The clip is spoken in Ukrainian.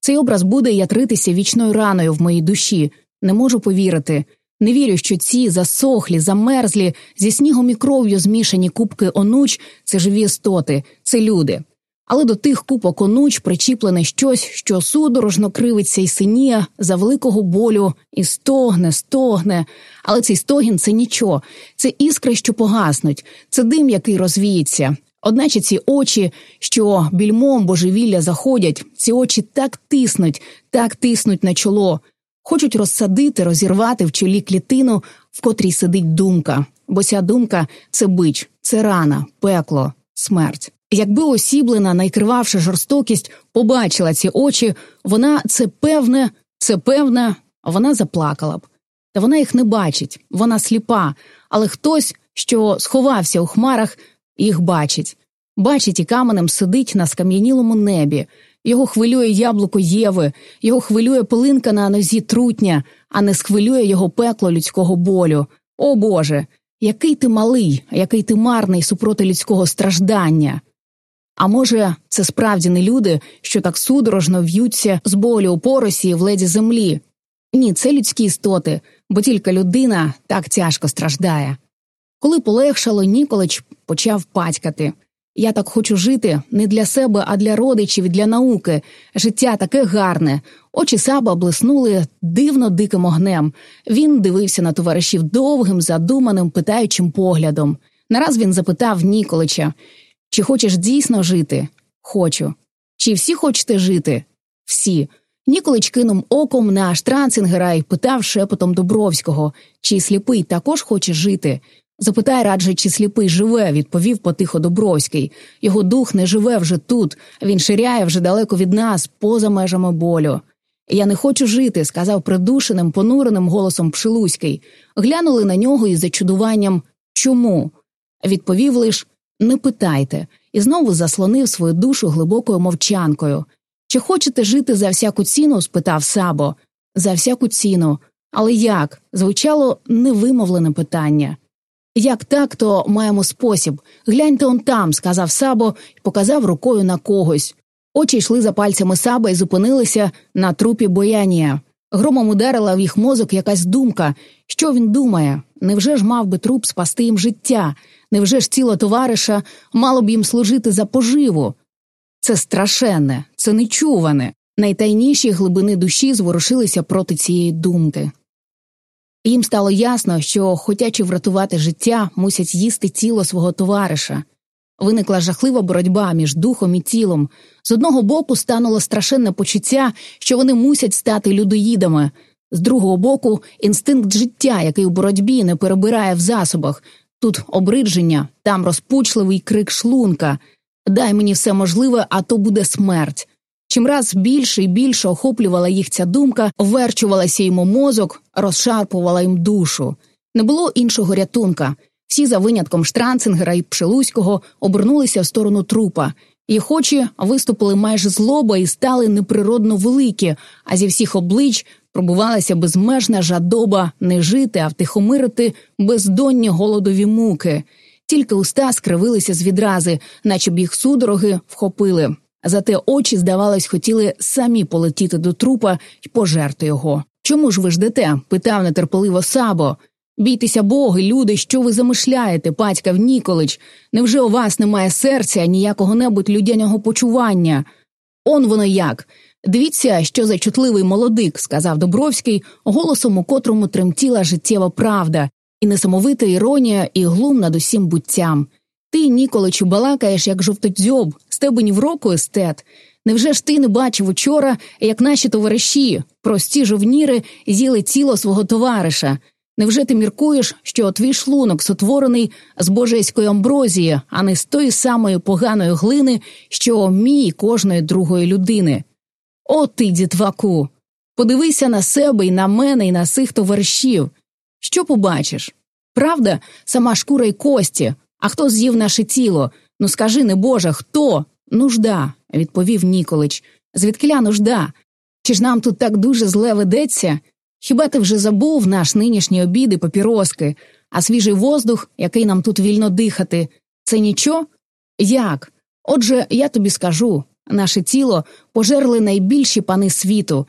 Цей образ буде ятритися вічною раною в моїй душі. Не можу повірити. Не вірю, що ці засохлі, замерзлі, зі снігом і кров'ю змішані кубки онуч це живі істоти, це люди. Але до тих купок онуч причіплене щось, що судорожно кривиться і синіє за великого болю, і стогне, стогне. Але цей стогін це нічого, це іскри, що погаснуть, це дим, який розвіється. Одначе ці очі, що більмом божевілля заходять, ці очі так тиснуть, так тиснуть на чоло, хочуть розсадити, розірвати в чолі клітину, в котрій сидить думка. Бо ця думка це бич, це рана, пекло, смерть. Якби осіблена, найкривавша жорстокість, побачила ці очі, вона це певне, це певне, вона заплакала б. Та вона їх не бачить, вона сліпа, але хтось, що сховався у хмарах, їх бачить. Бачить і каменем сидить на скам'янілому небі. Його хвилює яблуко Єви, його хвилює пилинка на нозі трутня, а не схвилює його пекло людського болю. О Боже, який ти малий, який ти марний супроти людського страждання. А може, це справді не люди, що так судорожно в'ються з болю у поросі в леді землі? Ні, це людські істоти, бо тільки людина так тяжко страждає. Коли полегшало, Ніколич почав патькати. Я так хочу жити не для себе, а для родичів для науки. Життя таке гарне. Очі саба блиснули дивно диким огнем. Він дивився на товаришів довгим, задуманим, питаючим поглядом. Нараз він запитав Ніколича чи хочеш дійсно жити? Хочу. Чи всі хочете жити? Всі. Ніколич кинув оком на Штранцингера і питав шепотом Добровського, чи сліпий також хоче жити. Запитай радже, чи сліпий живе, відповів потихо Добровський. Його дух не живе вже тут, він ширяє вже далеко від нас, поза межами болю. Я не хочу жити, сказав придушеним, понуреним голосом Пшилуський. Глянули на нього із зачудуванням чому? Відповів лиш не питайте, і знову заслонив свою душу глибокою мовчанкою. Чи хочете жити за всяку ціну? спитав Сабо. За всяку ціну. Але як? звучало невимовлене питання. Як так, то маємо спосіб. Гляньте он там, сказав Сабо і показав рукою на когось. Очі йшли за пальцями Саба і зупинилися на трупі боянія. Громом ударила в їх мозок якась думка. Що він думає? Невже ж мав би труп спасти їм життя? Невже ж тіло товариша мало б їм служити за поживу? Це страшенне, це нечуване. Найтайніші глибини душі зворушилися проти цієї думки. Їм стало ясно, що, хотячи врятувати життя, мусять їсти тіло свого товариша. Виникла жахлива боротьба між духом і тілом. З одного боку стануло страшенне почуття, що вони мусять стати людоїдами, з другого боку, інстинкт життя, який у боротьбі не перебирає в засобах. Тут обридження, там розпучливий крик шлунка. Дай мені все можливе, а то буде смерть. Чимраз більше і більше охоплювала їх ця думка, верчувалася йому мозок, розшарпувала їм душу. Не було іншого рятунка. Всі за винятком Штранцингера і Пшелуського обернулися в сторону трупа. Їх очі виступили майже злоба і стали неприродно великі, а зі всіх облич пробувалася безмежна жадоба не жити, а втихомирити бездонні голодові муки. Тільки уста скривилися з відрази, наче б їх судороги вхопили. Зате очі, здавалось, хотіли самі полетіти до трупа й пожерти його. Чому ж ви ждете? питав нетерпеливо Сабо. Бійтеся боги, люди, що ви замишляєте, батькав Ніколич. Невже у вас немає серця, ніякого небудь людяного почування? Он воно як. Дивіться, що за чутливий молодик, сказав Добровський, голосом, у котрому тремтіла життєва правда, і несамовита іронія, і глум над усім буттям. Ти, Ніколичу, балакаєш, як жовтодзьоб, з тебе ні в року естет. Невже ж ти не бачив учора, як наші товариші, прості жовніри, з'їли тіло свого товариша? Невже ти міркуєш, що твій шлунок сотворений з божеської амброзії, а не з тої самої поганої глини, що мій кожної другої людини? О, ти, дітваку! Подивися на себе і на мене, і на сих товаришів. Що побачиш? Правда, сама шкура й кості, а хто з'їв наше тіло? Ну скажи, не Боже, хто? Нужда, відповів Ніколич. Звідкиля нужда? Чи ж нам тут так дуже зле ведеться? Хіба ти вже забув наш нинішній обід і папіроски, а свіжий воздух, який нам тут вільно дихати, це нічого? Як? Отже, я тобі скажу Наше тіло пожерли найбільші пани світу,